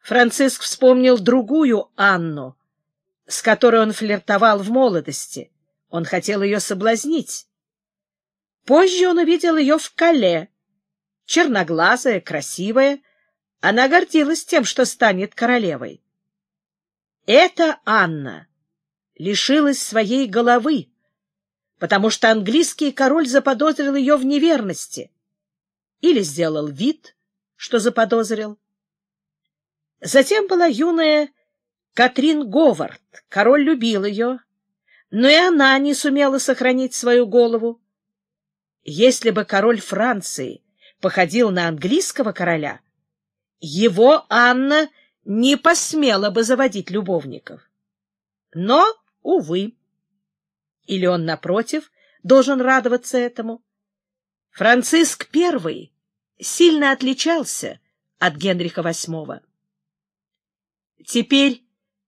Франциск вспомнил другую Анну, с которой он флиртовал в молодости. Он хотел ее соблазнить. Позже он увидел ее в Кале. Черноглазая, красивая. Она гордилась тем, что станет королевой. Эта Анна лишилась своей головы, потому что английский король заподозрил ее в неверности или сделал вид, что заподозрил. Затем была юная Катрин Говард. Король любил ее, но и она не сумела сохранить свою голову. Если бы король Франции походил на английского короля, его Анна не посмела бы заводить любовников. Но, увы, или он, напротив, должен радоваться этому. Франциск I сильно отличался от Генриха VIII. Теперь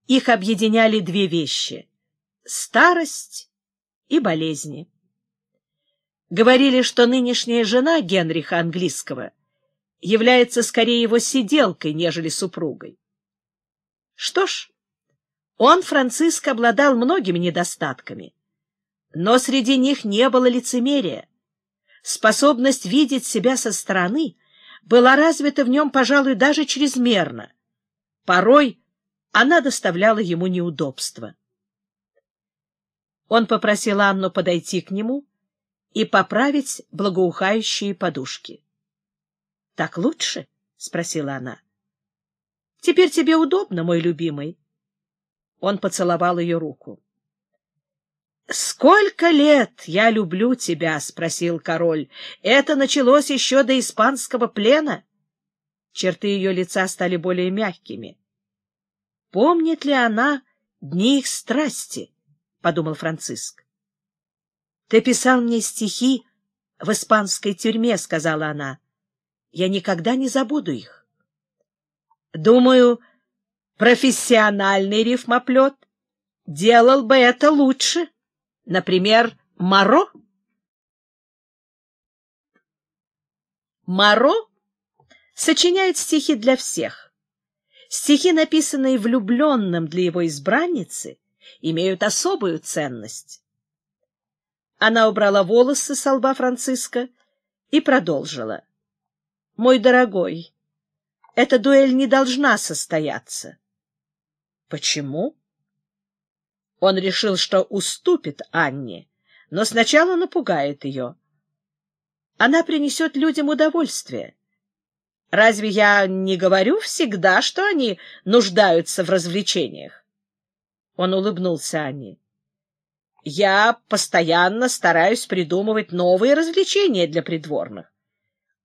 их объединяли две вещи — старость и болезни. Говорили, что нынешняя жена Генриха Английского является скорее его сиделкой, нежели супругой. Что ж, он, Франциск, обладал многими недостатками, но среди них не было лицемерия. Способность видеть себя со стороны была развита в нем, пожалуй, даже чрезмерно. Порой она доставляла ему неудобства. Он попросил Анну подойти к нему и поправить благоухающие подушки. — Так лучше? — спросила она. — Теперь тебе удобно, мой любимый. Он поцеловал ее руку. — Сколько лет я люблю тебя? — спросил король. — Это началось еще до испанского плена. Черты ее лица стали более мягкими. — Помнит ли она дни их страсти? — подумал Франциск. — Ты писал мне стихи в испанской тюрьме, — сказала она. — Я никогда не забуду их. Думаю, профессиональный рифмоплет делал бы это лучше. Например, Маро. Маро сочиняет стихи для всех. Стихи, написанные влюбленным для его избранницы, имеют особую ценность. Она убрала волосы с лба Франциска и продолжила. — Мой дорогой, эта дуэль не должна состояться. — Почему? Он решил, что уступит Анне, но сначала напугает ее. Она принесет людям удовольствие. Разве я не говорю всегда, что они нуждаются в развлечениях? Он улыбнулся Анне. Я постоянно стараюсь придумывать новые развлечения для придворных.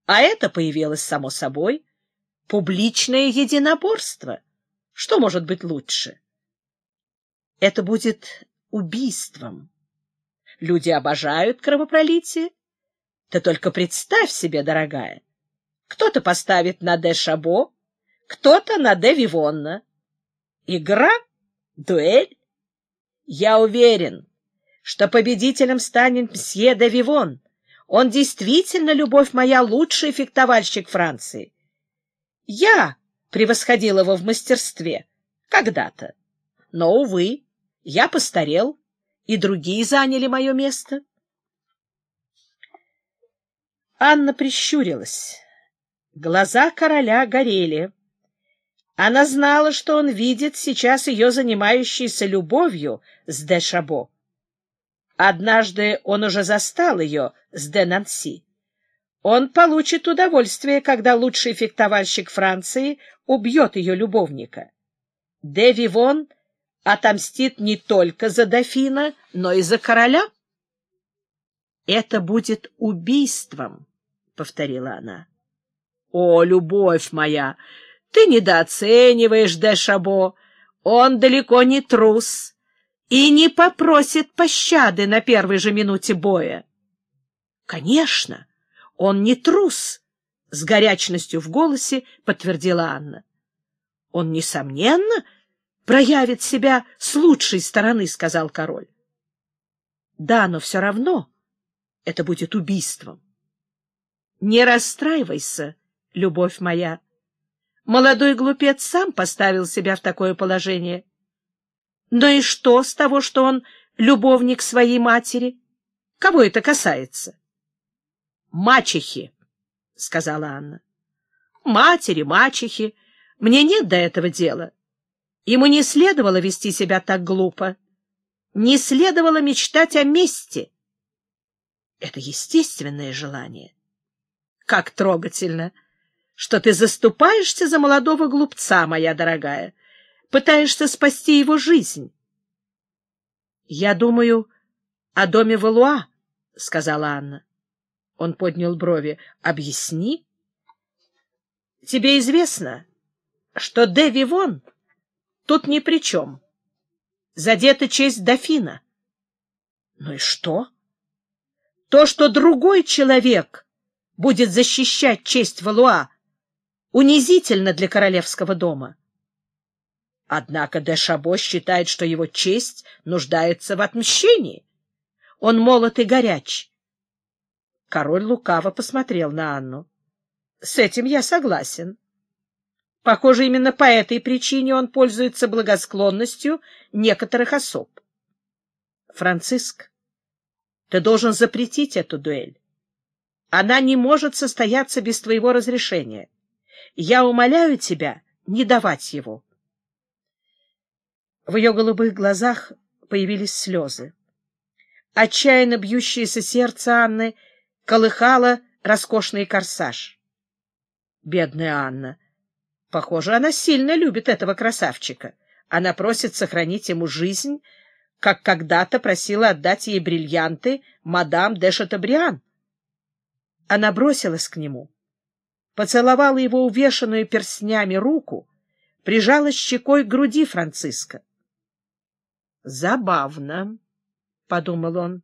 А это появилось само собой. Публичное единоборство. Что может быть лучше? Это будет убийством. Люди обожают кровопролитие. Ты только представь себе, дорогая, кто-то поставит на де Шабо, кто-то на де Вивонна. Игра? Дуэль? Я уверен, что победителем станет мсье де Вивон. Он действительно, любовь моя, лучший фехтовальщик Франции. Я превосходил его в мастерстве когда-то. Но, увы, я постарел, и другие заняли мое место. Анна прищурилась. Глаза короля горели. Она знала, что он видит сейчас ее занимающейся любовью с де Шабо. Однажды он уже застал ее с де Нанси. Он получит удовольствие, когда лучший фехтовальщик Франции убьет ее любовника. Де Вивон отомстит не только за дофина, но и за короля. «Это будет убийством», — повторила она. О, любовь моя, ты недооцениваешь де Шабо. Он далеко не трус и не попросит пощады на первой же минуте боя. Конечно, он не трус, с горячностью в голосе подтвердила Анна. Он, несомненно, проявит себя с лучшей стороны, сказал король. Да, но все равно это будет убийством. Не расстраивайся, любовь моя. Молодой глупец сам поставил себя в такое положение. Но и что с того, что он любовник своей матери? Кого это касается? — Мачехи, — сказала Анна. — Матери, мачехи. Мне нет до этого дела. Ему не следовало вести себя так глупо. Не следовало мечтать о мести. Это естественное желание. Как трогательно, что ты заступаешься за молодого глупца, моя дорогая, пытаешься спасти его жизнь. Я думаю о доме Валуа, — сказала Анна. Он поднял брови. — Объясни. — Тебе известно, что де Вивон тут ни при чем. Задета честь дофина. — Ну и что? — То, что другой человек будет защищать честь Валуа, унизительно для королевского дома. Однако де Шабо считает, что его честь нуждается в отмщении. Он молод и горяч. Король лукаво посмотрел на Анну. — С этим я согласен. Похоже, именно по этой причине он пользуется благосклонностью некоторых особ. Франциск, ты должен запретить эту дуэль. Она не может состояться без твоего разрешения. Я умоляю тебя не давать его. В ее голубых глазах появились слезы. Отчаянно бьющееся сердце Анны колыхало роскошный корсаж. Бедная Анна! Похоже, она сильно любит этого красавчика. Она просит сохранить ему жизнь, как когда-то просила отдать ей бриллианты мадам де Шатабриан. Она бросилась к нему, поцеловала его увешанную перстнями руку, прижала щекой к груди Франциска. «Забавно», — подумал он.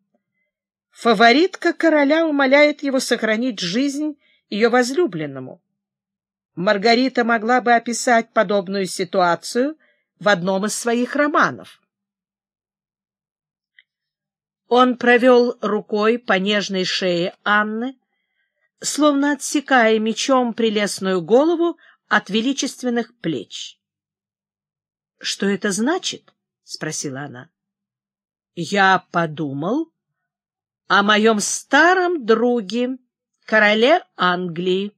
Фаворитка короля умоляет его сохранить жизнь ее возлюбленному. Маргарита могла бы описать подобную ситуацию в одном из своих романов. Он провел рукой по нежной шее Анны, словно отсекая мечом прелестную голову от величественных плеч. — Что это значит? — спросила она. — Я подумал о моем старом друге, короле Англии.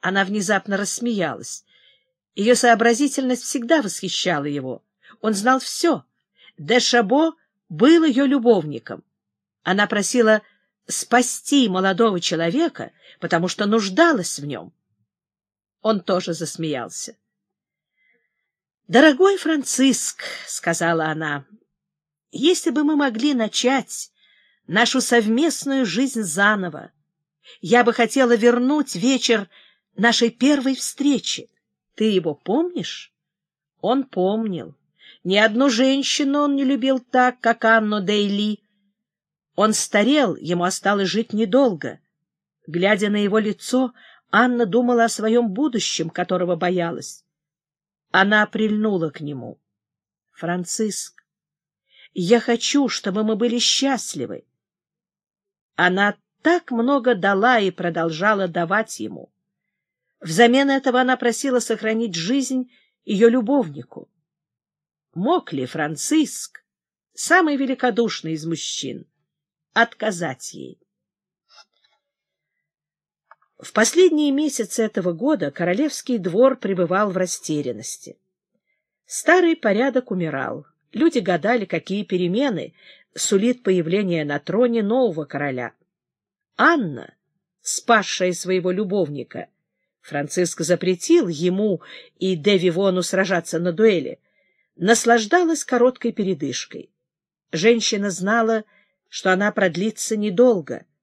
Она внезапно рассмеялась. Ее сообразительность всегда восхищала его. Он знал все. Де Шабо был ее любовником. Она просила спасти молодого человека, потому что нуждалась в нем. Он тоже засмеялся. «Дорогой Франциск», — сказала она, — «если бы мы могли начать нашу совместную жизнь заново, я бы хотела вернуть вечер нашей первой встречи. Ты его помнишь?» Он помнил. Ни одну женщину он не любил так, как Анну Дейли. Он старел, ему осталось жить недолго. Глядя на его лицо, Анна думала о своем будущем, которого боялась. Она прильнула к нему. — Франциск, я хочу, чтобы мы были счастливы. Она так много дала и продолжала давать ему. Взамен этого она просила сохранить жизнь ее любовнику. Мог ли Франциск, самый великодушный из мужчин, отказать ей? В последние месяцы этого года королевский двор пребывал в растерянности. Старый порядок умирал. Люди гадали, какие перемены сулит появление на троне нового короля. Анна, спасшая своего любовника, Франциск запретил ему и де Вивону сражаться на дуэли, наслаждалась короткой передышкой. Женщина знала, что она продлится недолго —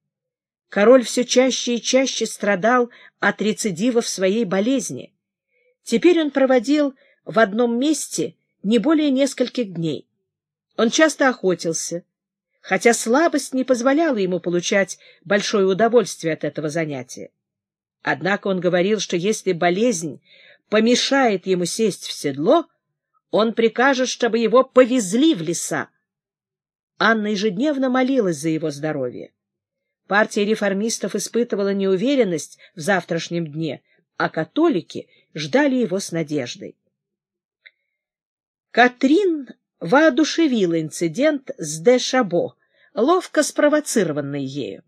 Король все чаще и чаще страдал от рецидивов своей болезни. Теперь он проводил в одном месте не более нескольких дней. Он часто охотился, хотя слабость не позволяла ему получать большое удовольствие от этого занятия. Однако он говорил, что если болезнь помешает ему сесть в седло, он прикажет, чтобы его повезли в леса. Анна ежедневно молилась за его здоровье. Партия реформистов испытывала неуверенность в завтрашнем дне, а католики ждали его с надеждой. Катрин воодушевила инцидент с Де Шабо, ловко спровоцированный ею.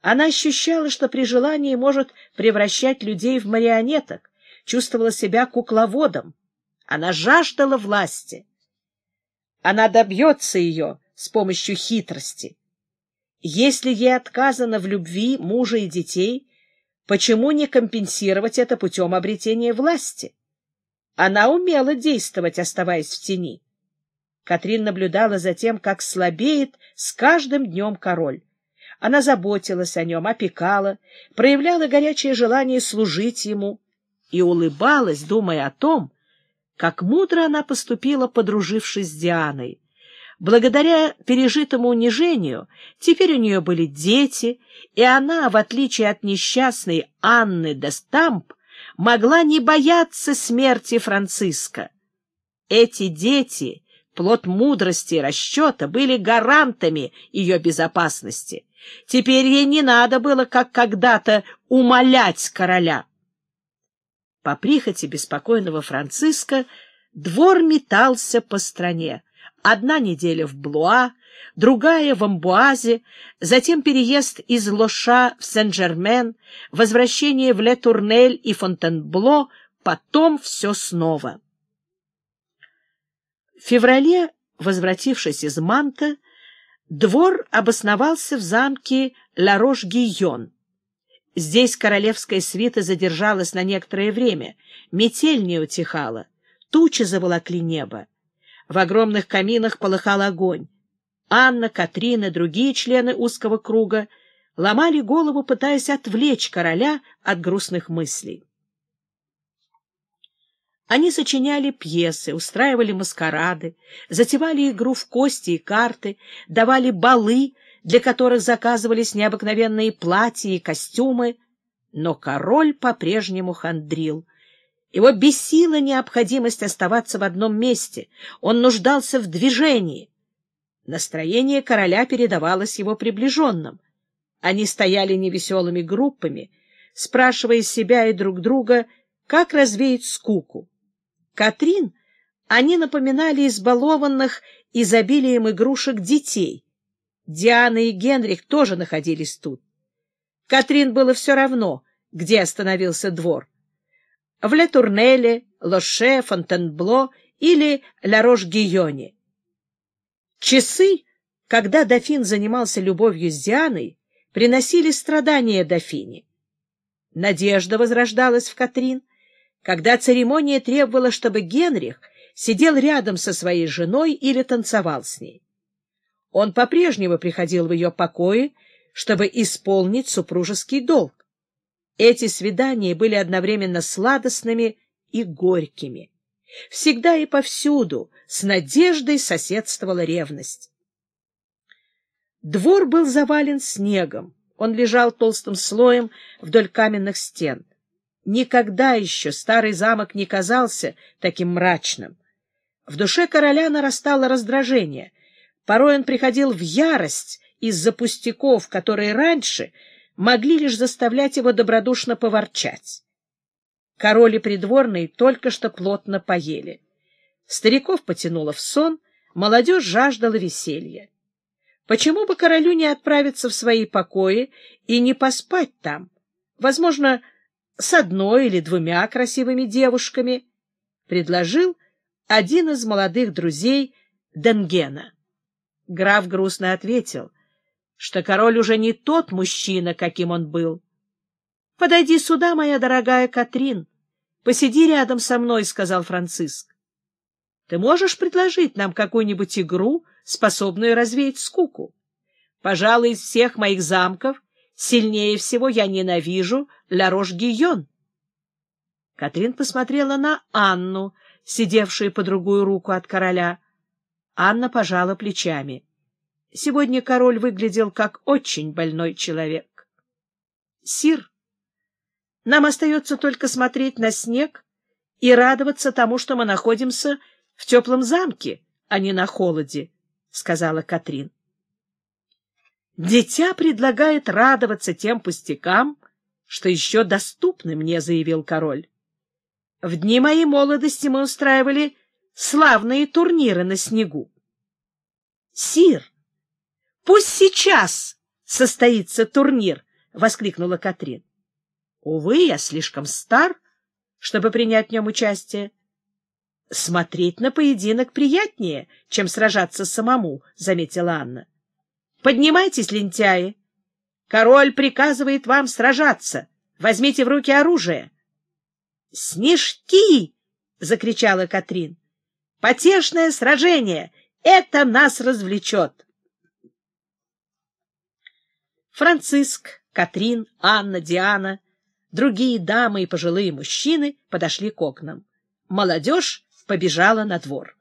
Она ощущала, что при желании может превращать людей в марионеток, чувствовала себя кукловодом. Она жаждала власти. Она добьется ее с помощью хитрости. Если ей отказано в любви мужа и детей, почему не компенсировать это путем обретения власти? Она умела действовать, оставаясь в тени. Катрин наблюдала за тем, как слабеет с каждым днем король. Она заботилась о нем, опекала, проявляла горячее желание служить ему и улыбалась, думая о том, как мудро она поступила, подружившись с Дианой. Благодаря пережитому унижению теперь у нее были дети, и она, в отличие от несчастной Анны де Стамп, могла не бояться смерти Франциска. Эти дети, плод мудрости и расчета, были гарантами ее безопасности. Теперь ей не надо было, как когда-то, умолять короля. По прихоти беспокойного Франциска двор метался по стране. Одна неделя в Блуа, другая в Амбуазе, затем переезд из Лоша в Сен-Жермен, возвращение в Ле-Турнель и Фонтенбло, потом все снова. В феврале, возвратившись из Манта, двор обосновался в замке Ла-Рош-Гийон. Здесь королевская свита задержалась на некоторое время, метель не утихала, тучи заволокли небо. В огромных каминах полыхал огонь. Анна, Катрина, другие члены узкого круга ломали голову, пытаясь отвлечь короля от грустных мыслей. Они сочиняли пьесы, устраивали маскарады, затевали игру в кости и карты, давали балы, для которых заказывались необыкновенные платья и костюмы, но король по-прежнему хандрил. Его бесила необходимость оставаться в одном месте, он нуждался в движении. Настроение короля передавалось его приближенным. Они стояли невеселыми группами, спрашивая себя и друг друга, как развеять скуку. Катрин они напоминали избалованных изобилием игрушек детей. Диана и Генрих тоже находились тут. Катрин было все равно, где остановился двор. В Ле-Турнеле, Лоше, Фонтенбло или Ла-Рош-Гийоне. Часы, когда дофин занимался любовью с Дианой, приносили страдания дофине. Надежда возрождалась в Катрин, когда церемония требовала, чтобы Генрих сидел рядом со своей женой или танцевал с ней. Он по-прежнему приходил в ее покои, чтобы исполнить супружеский долг. Эти свидания были одновременно сладостными и горькими. Всегда и повсюду с надеждой соседствовала ревность. Двор был завален снегом, он лежал толстым слоем вдоль каменных стен. Никогда еще старый замок не казался таким мрачным. В душе короля нарастало раздражение. Порой он приходил в ярость из-за пустяков, которые раньше могли лишь заставлять его добродушно поворчать. Король и придворные только что плотно поели. Стариков потянуло в сон, молодежь жаждала веселья. Почему бы королю не отправиться в свои покои и не поспать там? Возможно, с одной или двумя красивыми девушками, предложил один из молодых друзей Денгена. Граф грустно ответил, что король уже не тот мужчина, каким он был. — Подойди сюда, моя дорогая Катрин. Посиди рядом со мной, — сказал Франциск. — Ты можешь предложить нам какую-нибудь игру, способную развеять скуку? Пожалуй, из всех моих замков сильнее всего я ненавижу Ла-Рош-Гийон. Катрин посмотрела на Анну, сидевшую по другую руку от короля. Анна пожала плечами. Сегодня король выглядел как очень больной человек. — Сир, нам остается только смотреть на снег и радоваться тому, что мы находимся в теплом замке, а не на холоде, — сказала Катрин. «Дитя предлагает радоваться тем пустякам, что еще доступны мне», — заявил король. В дни моей молодости мы устраивали славные турниры на снегу. Сир, пусть сейчас состоится турнир, — воскликнула Катрин. Увы, я слишком стар, чтобы принять в нем участие. Смотреть на поединок приятнее, чем сражаться самому, — заметила Анна. Поднимайтесь, лентяи. Король приказывает вам сражаться. Возьмите в руки оружие. «Снежки!» — закричала Катрин. «Потешное сражение! Это нас развлечет!» Франциск, Катрин, Анна, Диана, другие дамы и пожилые мужчины подошли к окнам. Молодежь побежала на двор.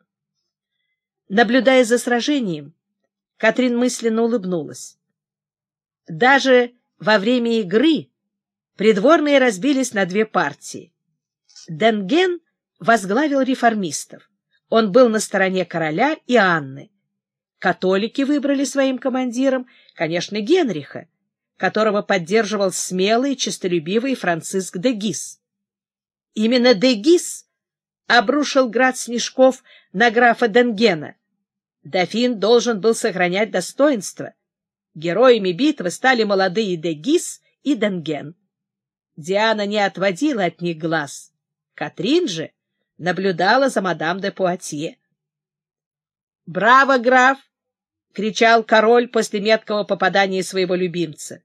Наблюдая за сражением, Катрин мысленно улыбнулась. Даже во время игры придворные разбились на две партии. Денген возглавил реформистов. Он был на стороне короля и Анны. Католики выбрали своим командиром, конечно, Генриха, которого поддерживал смелый, честолюбивый Франциск де Гис. Именно де Гис обрушил град снежков на графа Денгена. Дофин должен был сохранять достоинство. Героями битвы стали молодые де Гис и Денген. Диана не отводила от них глаз. Катрин же наблюдала за мадам де Пуатье. «Браво, граф!» — кричал король после меткого попадания своего любимца.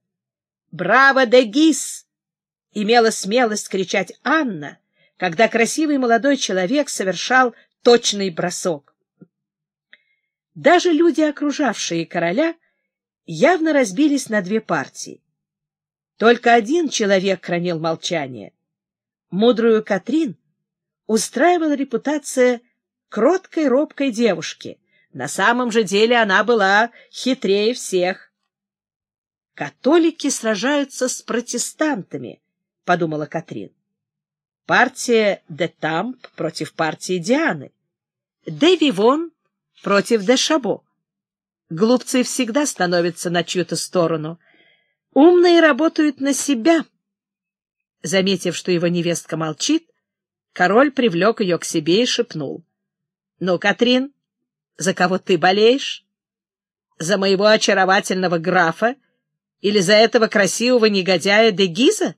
«Браво, де Гис!» — имела смелость кричать Анна, когда красивый молодой человек совершал точный бросок. Даже люди, окружавшие короля, явно разбились на две партии. Только один человек хранил молчание. Мудрую Катрин устраивала репутация кроткой, робкой девушки. На самом же деле она была хитрее всех. «Католики сражаются с протестантами», — подумала Катрин. Партия де Тамп против партии Дианы, де Вивон против де Шабо. Глупцы всегда становятся на чью-то сторону. Умные работают на себя — Заметив, что его невестка молчит, король привлек ее к себе и шепнул. — Ну, Катрин, за кого ты болеешь? За моего очаровательного графа или за этого красивого негодяя Дегиза?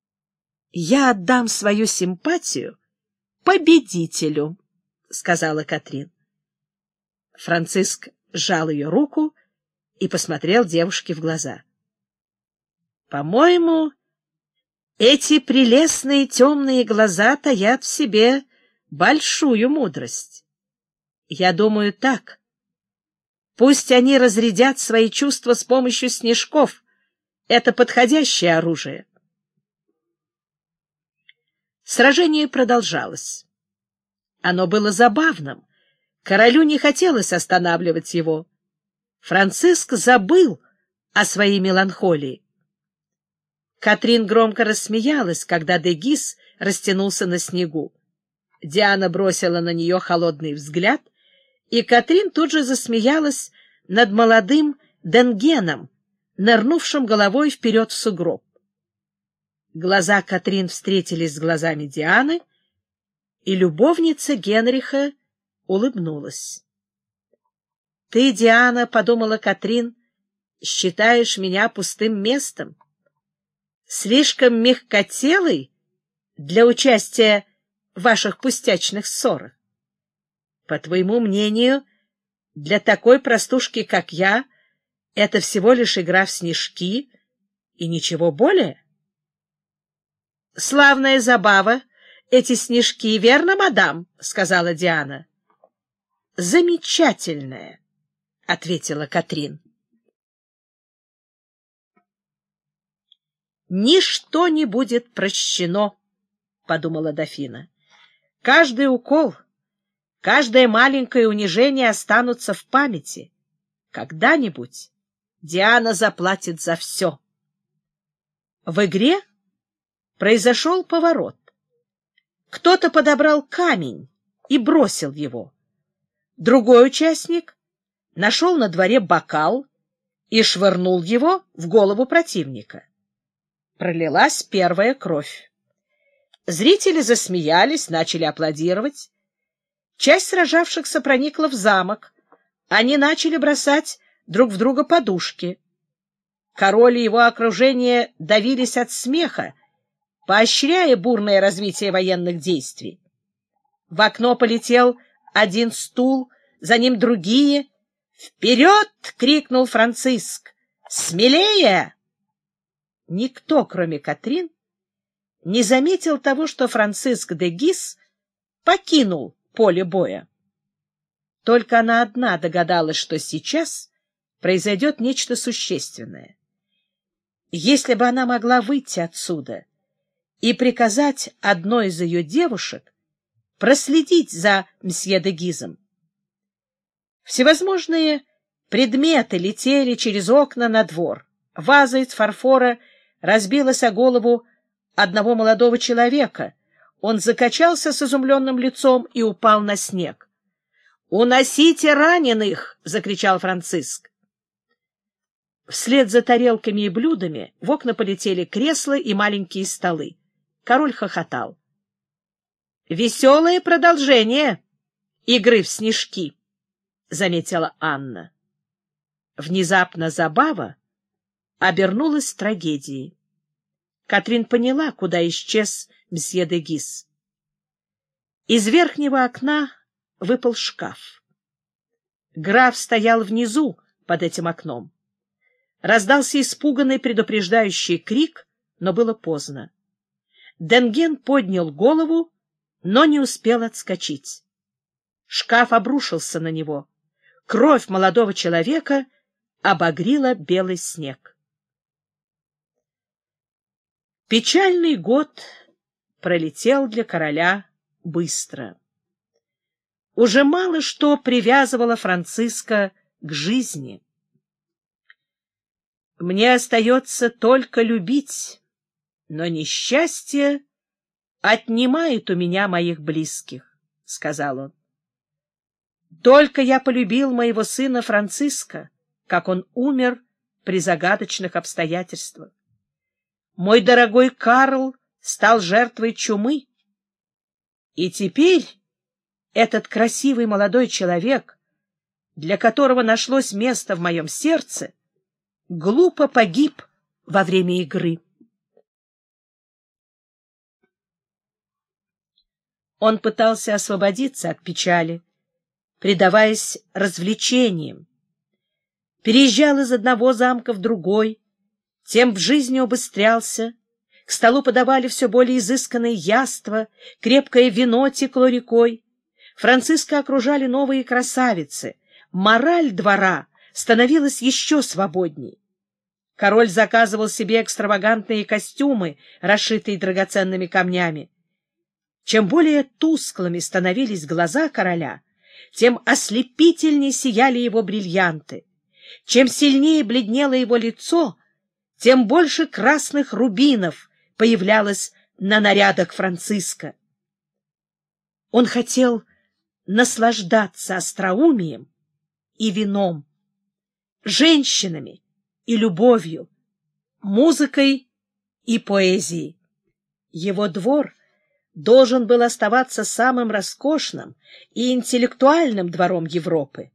— Я отдам свою симпатию победителю, — сказала Катрин. Франциск сжал ее руку и посмотрел девушке в глаза. — По-моему, эти прелестные темные глаза таят в себе большую мудрость. Я думаю так. Пусть они разрядят свои чувства с помощью снежков. Это подходящее оружие. Сражение продолжалось. Оно было забавным. Королю не хотелось останавливать его. Франциск забыл о своей меланхолии. Катрин громко рассмеялась, когда Дегис растянулся на снегу. Диана бросила на нее холодный взгляд, и Катрин тут же засмеялась над молодым Денгеном, нырнувшим головой вперед в сугроб. Глаза Катрин встретились с глазами Дианы, и любовница Генриха улыбнулась. — Ты, Диана, — подумала Катрин, — считаешь меня пустым местом слишком мягкотелый для участия в ваших пустячных ссорах. По твоему мнению, для такой простушки, как я, это всего лишь игра в снежки и ничего более? — Славная забава, эти снежки, верно, мадам? — сказала Диана. — Замечательная, — ответила Катрин. ничто не будет прощено, — подумала дофина. Каждый укол, каждое маленькое унижение останутся в памяти. Когда-нибудь Диана заплатит за все. В игре произошел поворот. Кто-то подобрал камень и бросил его. Другой участник нашел на дворе бокал и швырнул его в голову противника пролилась первая кровь. Зрители засмеялись, начали аплодировать. Часть сражавшихся проникла в замок. Они начали бросать друг в друга подушки. Король и его окружение давились от смеха, поощряя бурное развитие военных действий. В окно полетел один стул, за ним другие. «Вперед!» — крикнул Франциск. «Смелее!» Никто, кроме Катрин, не заметил того, что Франциск де Гис покинул поле боя. Только она одна догадалась, что сейчас произойдет нечто существенное. Если бы она могла выйти отсюда и приказать одной из ее девушек проследить за мсье де Гизом. Всевозможные предметы летели через окна на двор. Ваза из фарфора разбилась о голову одного молодого человека. Он закачался с изумленным лицом и упал на снег. «Уносите раненых!» — закричал Франциск. Вслед за тарелками и блюдами в окна полетели кресла и маленькие столы. Король хохотал. «Веселое продолжение игры в снежки», — заметила Анна. Внезапно забава обернулась трагедией. Катрин поняла, куда исчез мсье де Гис. Из верхнего окна выпал шкаф. Граф стоял внизу под этим окном. Раздался испуганный предупреждающий крик, но было поздно. Денген поднял голову, но не успел отскочить. Шкаф обрушился на него. Кровь молодого человека обогрила белый снег. Печальный год пролетел для короля быстро. Уже мало что привязывало Франциска к жизни. «Мне остается только любить, но несчастье отнимает у меня моих близких», — сказал он. «Только я полюбил моего сына Франциска, как он умер при загадочных обстоятельствах. Мой дорогой Карл стал жертвой чумы. И теперь этот красивый молодой человек, для которого нашлось место в моем сердце, глупо погиб во время игры. Он пытался освободиться от печали, предаваясь развлечениям. Переезжал из одного замка в другой, тем в жизни убыстрялся, к столу подавали все более изысканные яства, крепкое вино текло рекой. Франциска окружали новые красавицы, мораль двора становилась еще свободней. Король заказывал себе экстравагантные костюмы, расшитые драгоценными камнями. Чем более тусклыми становились глаза короля, тем ослепительнее сияли его бриллианты. Чем сильнее бледнело его лицо, тем больше красных рубинов появлялось на нарядах Франциска. Он хотел наслаждаться остроумием и вином, женщинами и любовью, музыкой и поэзией. Его двор должен был оставаться самым роскошным и интеллектуальным двором Европы.